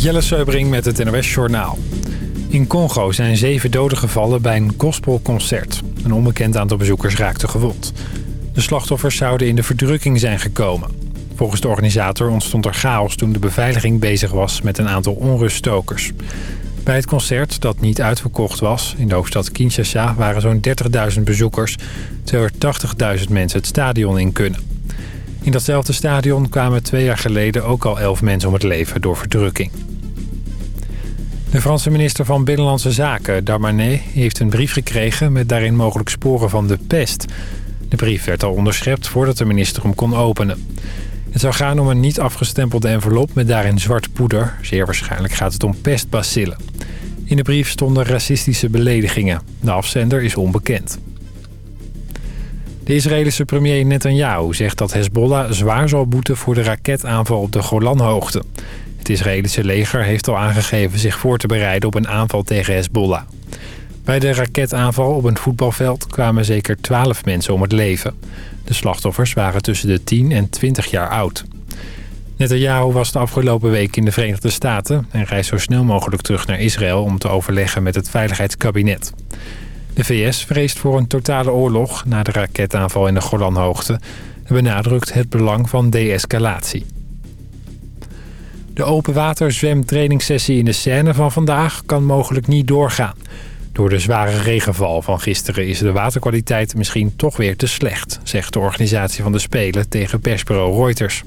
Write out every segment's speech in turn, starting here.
Jelle Seubring met het NOS Journaal. In Congo zijn zeven doden gevallen bij een gospelconcert. Een onbekend aantal bezoekers raakte gewond. De slachtoffers zouden in de verdrukking zijn gekomen. Volgens de organisator ontstond er chaos toen de beveiliging bezig was met een aantal onruststokers. Bij het concert, dat niet uitverkocht was, in de hoofdstad Kinshasa waren zo'n 30.000 bezoekers... terwijl er 80.000 mensen het stadion in kunnen. In datzelfde stadion kwamen twee jaar geleden ook al elf mensen om het leven door verdrukking. De Franse minister van Binnenlandse Zaken, Darmanet, heeft een brief gekregen met daarin mogelijk sporen van de pest. De brief werd al onderschept voordat de minister hem kon openen. Het zou gaan om een niet afgestempelde envelop met daarin zwart poeder. Zeer waarschijnlijk gaat het om pestbacillen. In de brief stonden racistische beledigingen. De afzender is onbekend. De Israëlische premier Netanyahu zegt dat Hezbollah zwaar zal boeten voor de raketaanval op de Golanhoogte. Het Israëlische leger heeft al aangegeven zich voor te bereiden op een aanval tegen Hezbollah. Bij de raketaanval op een voetbalveld kwamen zeker 12 mensen om het leven. De slachtoffers waren tussen de 10 en 20 jaar oud. Netanyahu was de afgelopen week in de Verenigde Staten... en reist zo snel mogelijk terug naar Israël om te overleggen met het Veiligheidskabinet. De VS vreest voor een totale oorlog na de raketaanval in de Golanhoogte... en benadrukt het belang van de-escalatie. De open water zwemtrainingssessie in de Seine van vandaag kan mogelijk niet doorgaan. Door de zware regenval van gisteren is de waterkwaliteit misschien toch weer te slecht... zegt de organisatie van de Spelen tegen persbureau Reuters.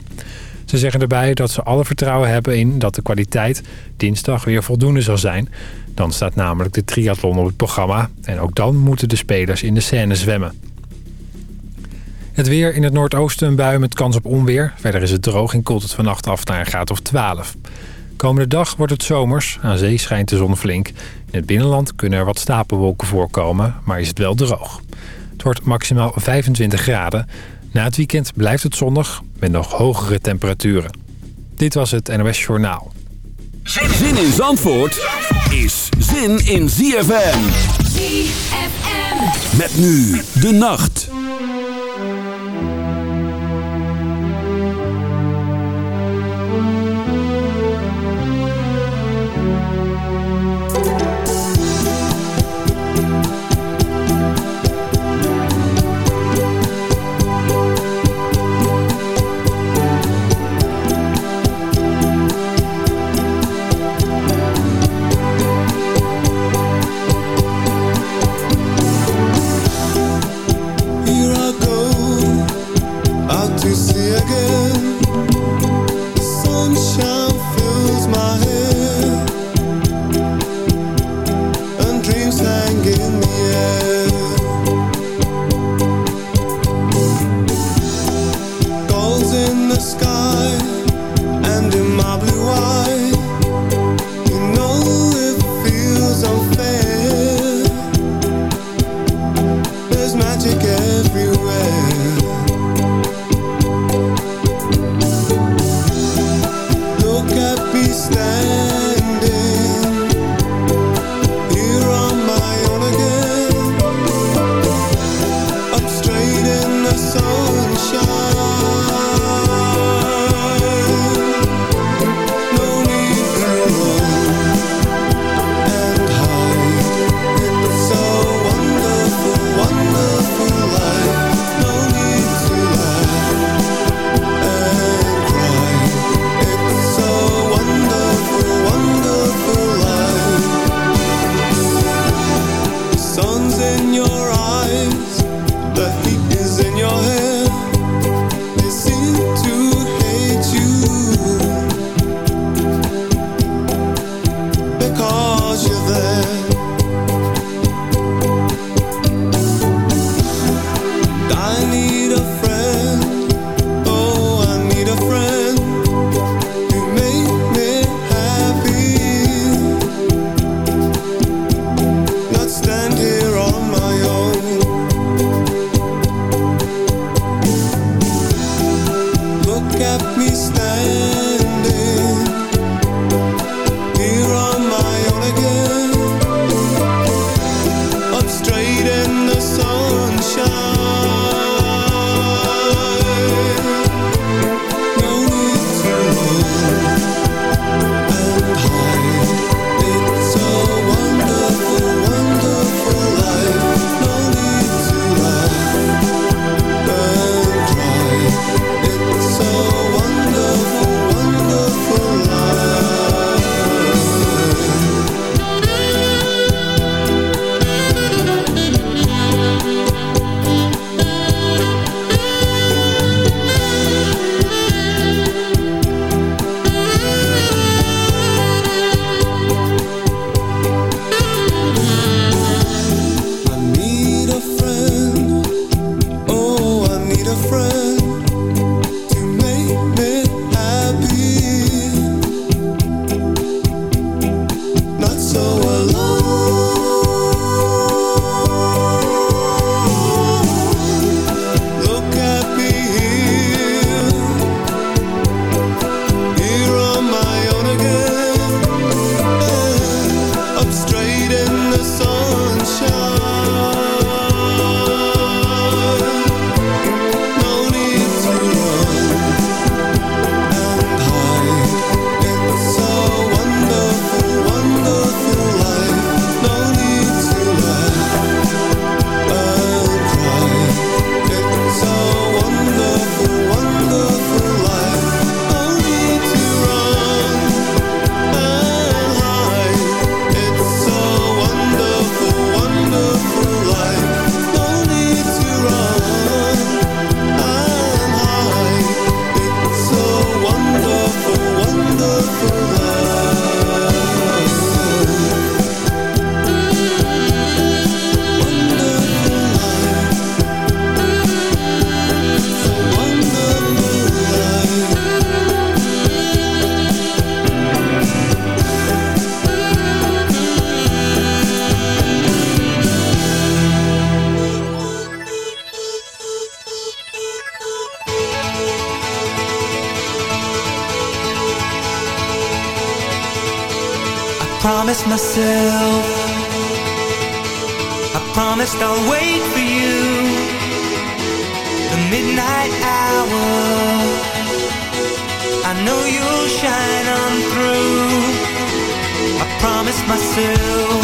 Ze zeggen erbij dat ze alle vertrouwen hebben in dat de kwaliteit dinsdag weer voldoende zal zijn... Dan staat namelijk de triathlon op het programma. En ook dan moeten de spelers in de scène zwemmen. Het weer in het noordoosten een bui met kans op onweer. Verder is het droog en koelt het vannacht af naar een graad of 12. Komende dag wordt het zomers. Aan zee schijnt de zon flink. In het binnenland kunnen er wat stapelwolken voorkomen, maar is het wel droog. Het wordt maximaal 25 graden. Na het weekend blijft het zonnig met nog hogere temperaturen. Dit was het NOS Journaal. Zin in Zandvoort is zin in ZFM. ZFM. Met nu de nacht. Myself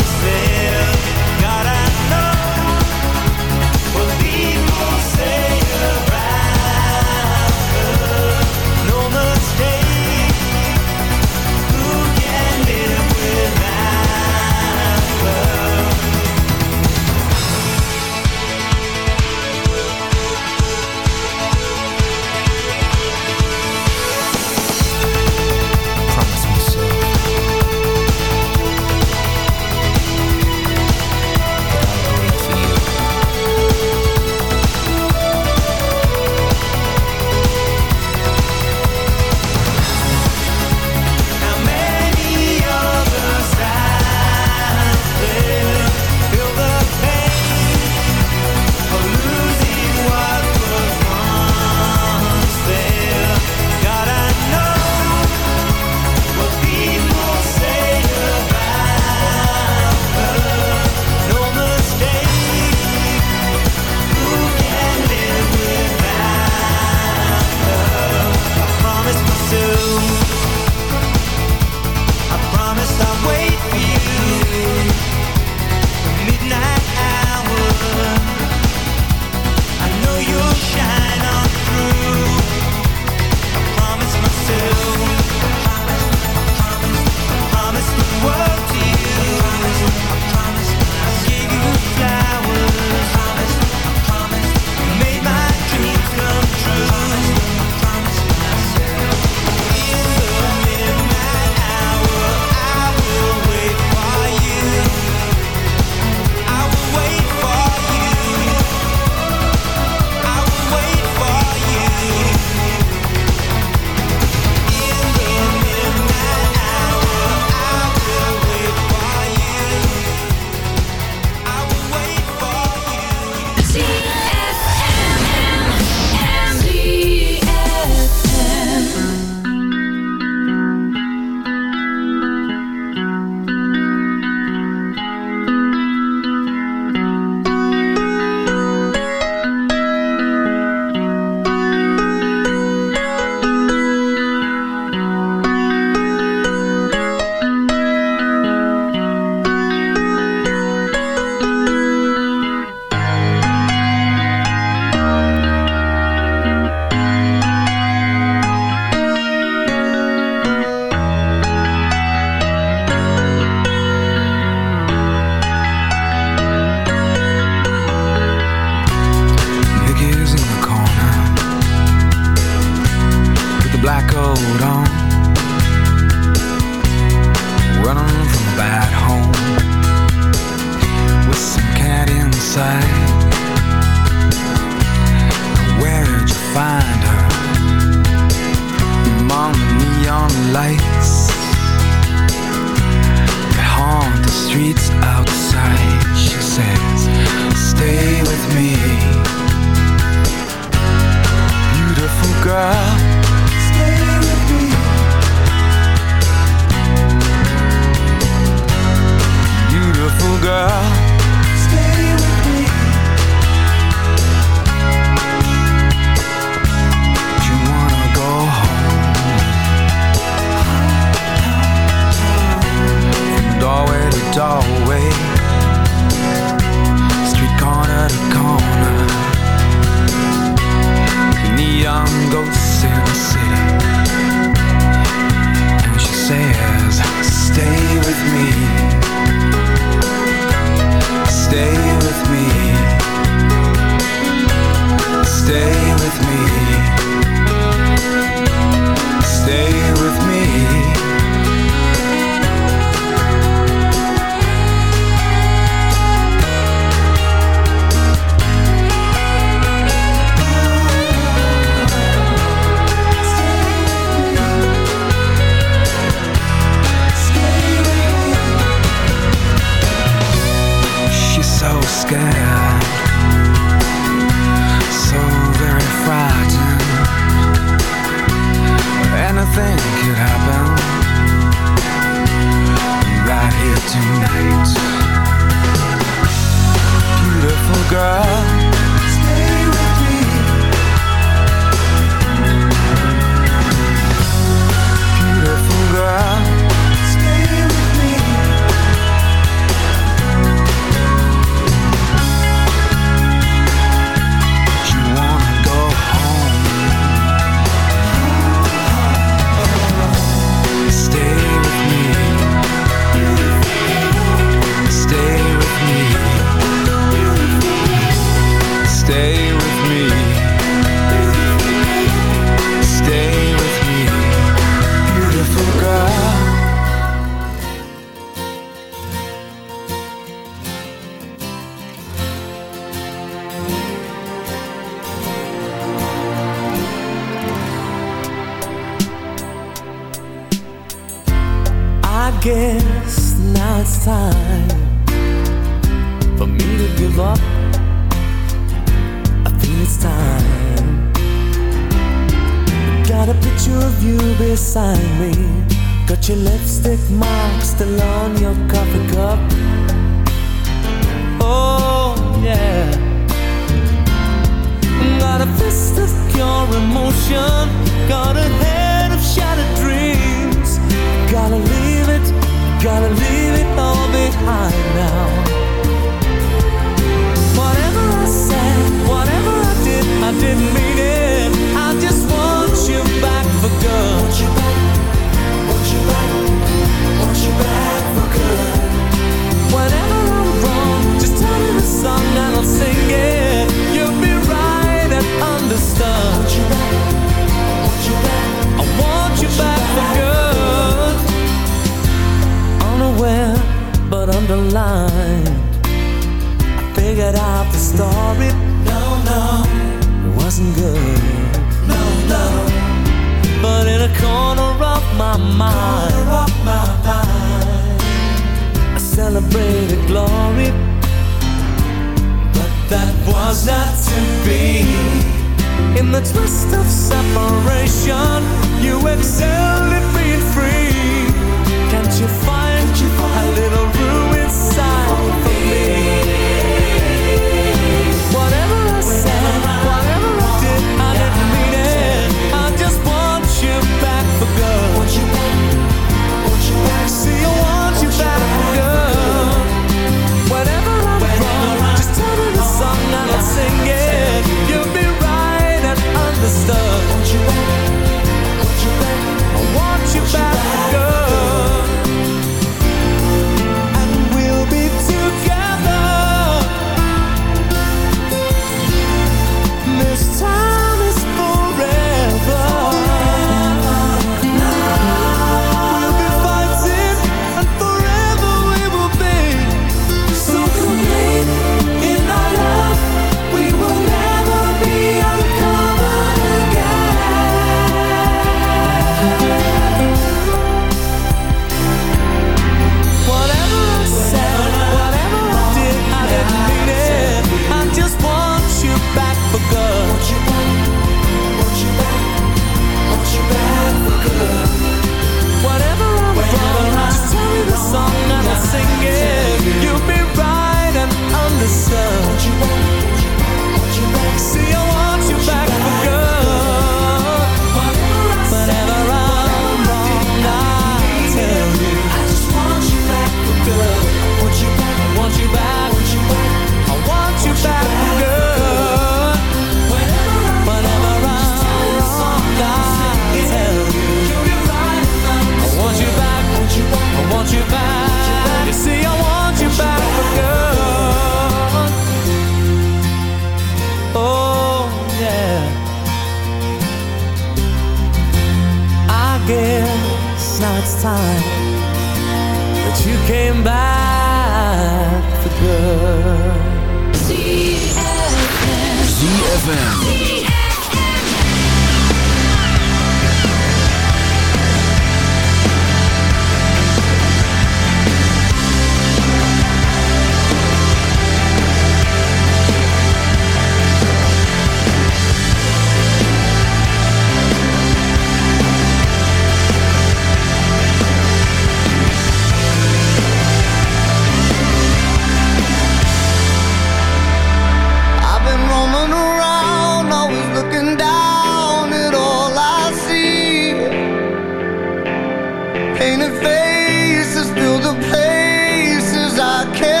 I can't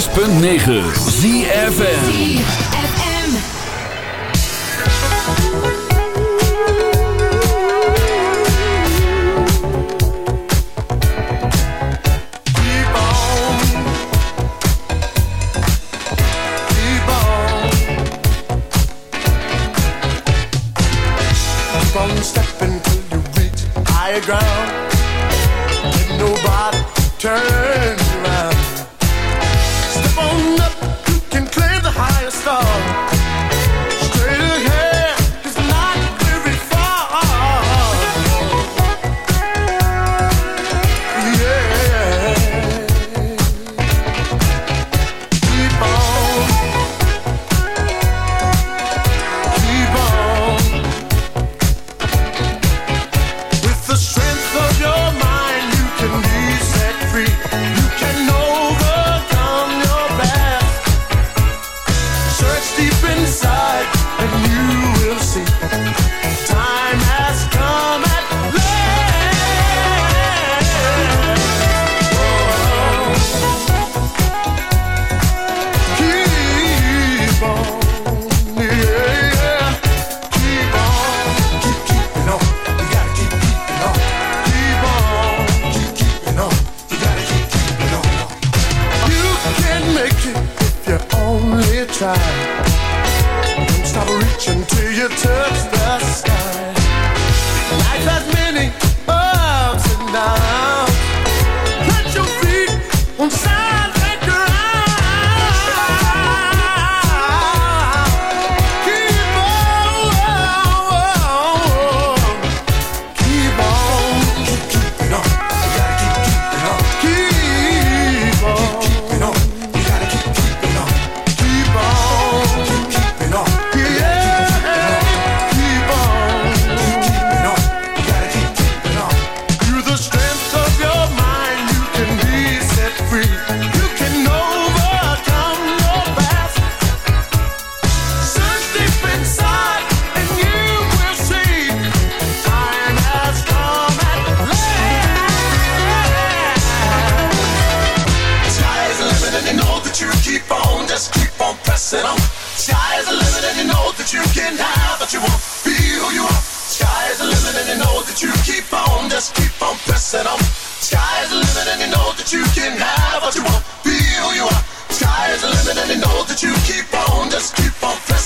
6.9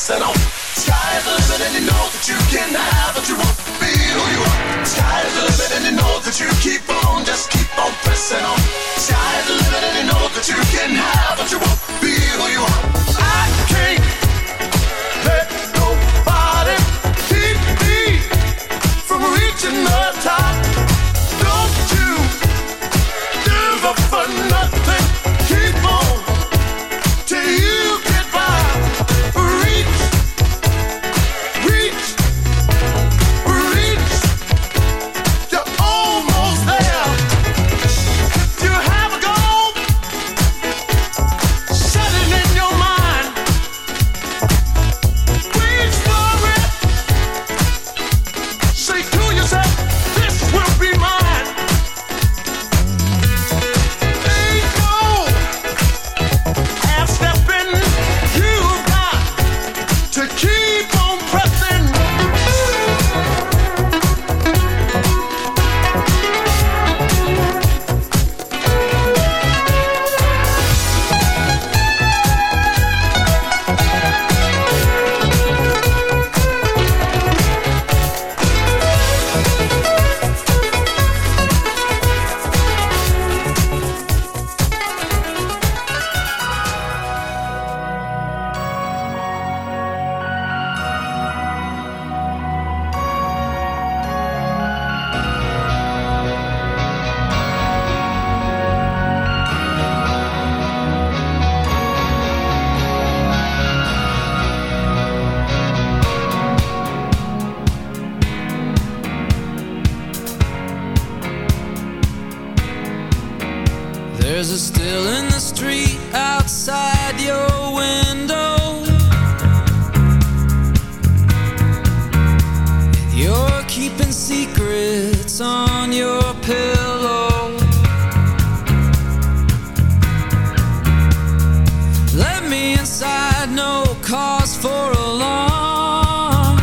Set off. There's a still in the street outside your window. You're keeping secrets on your pillow. Let me inside, no cause for alarm.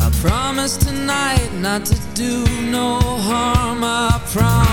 I promise tonight not to do from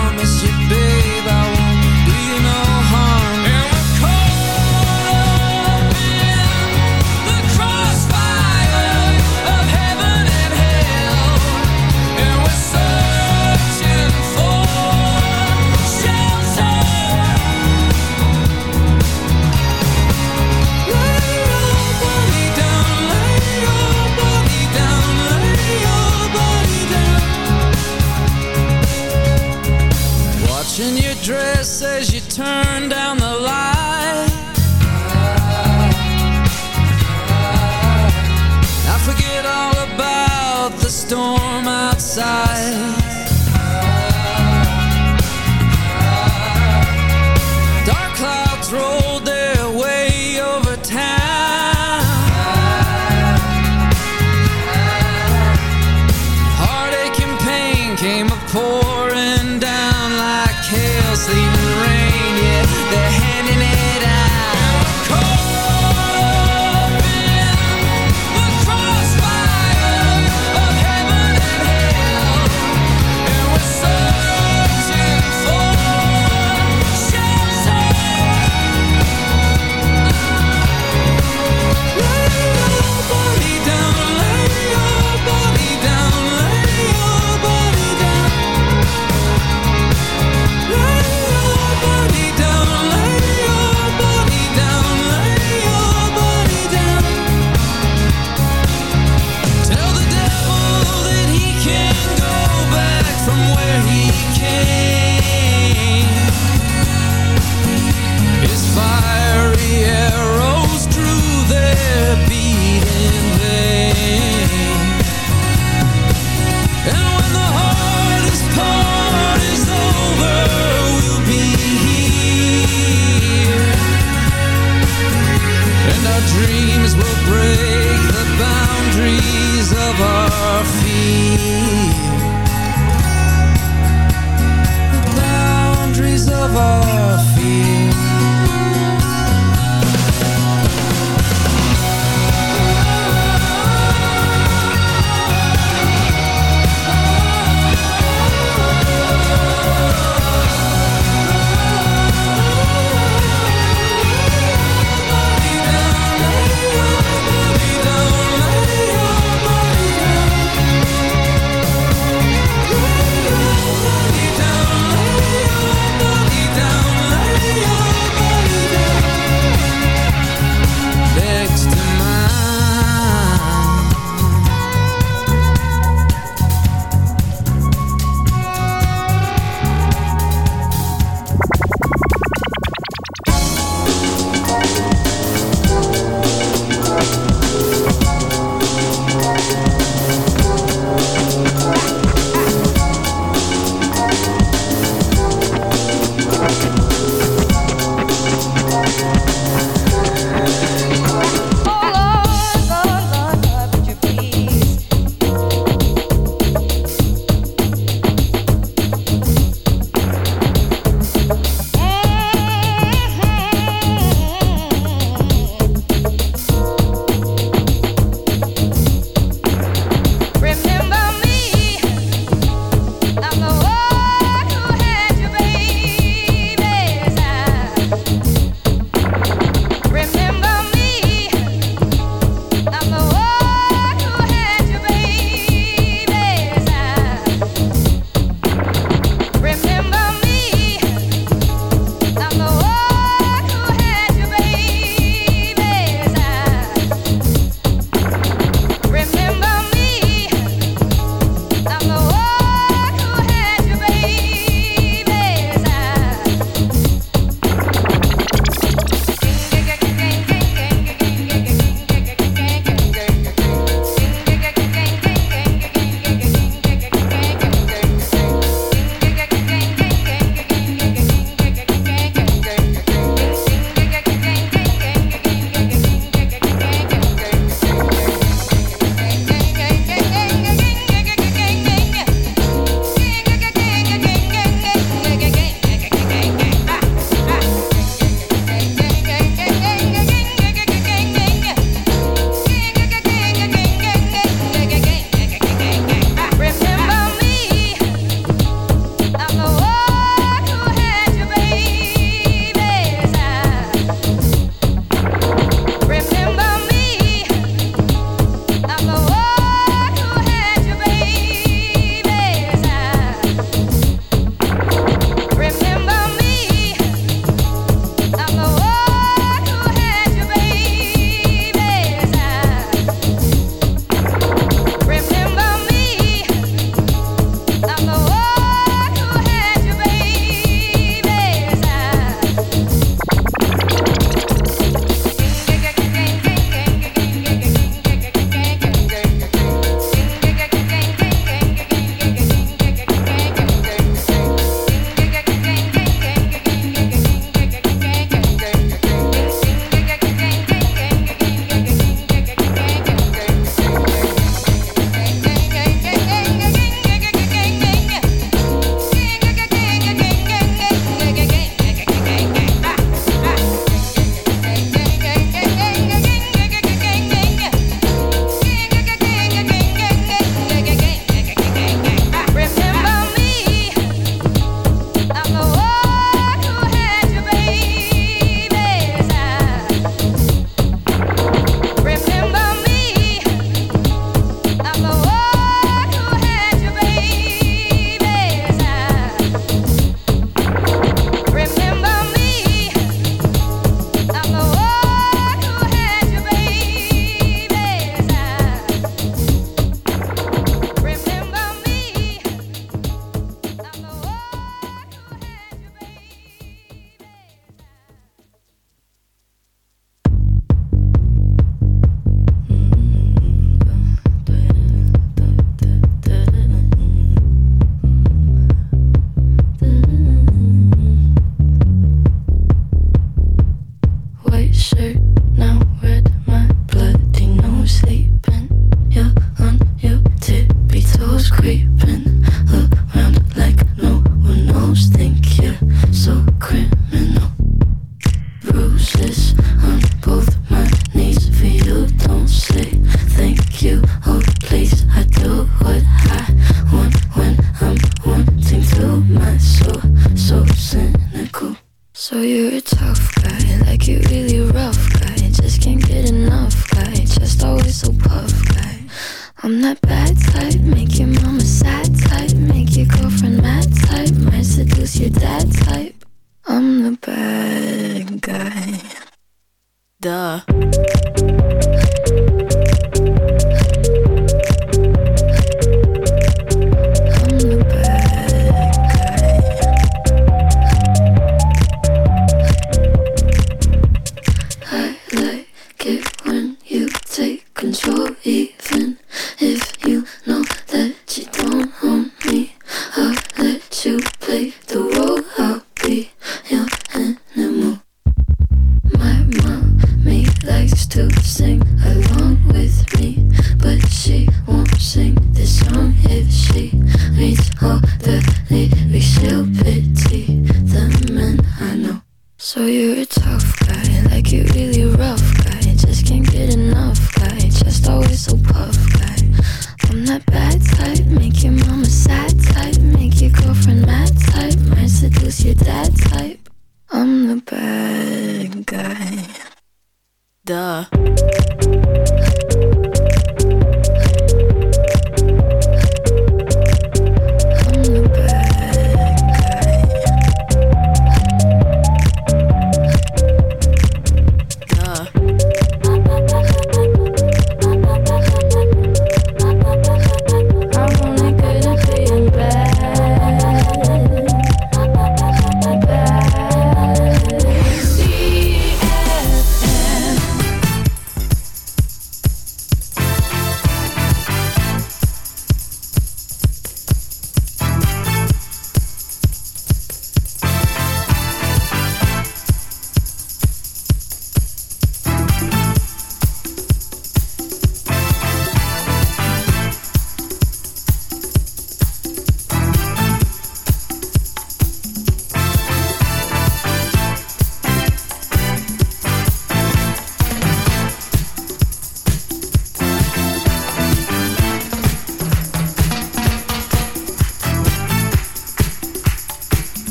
Duh.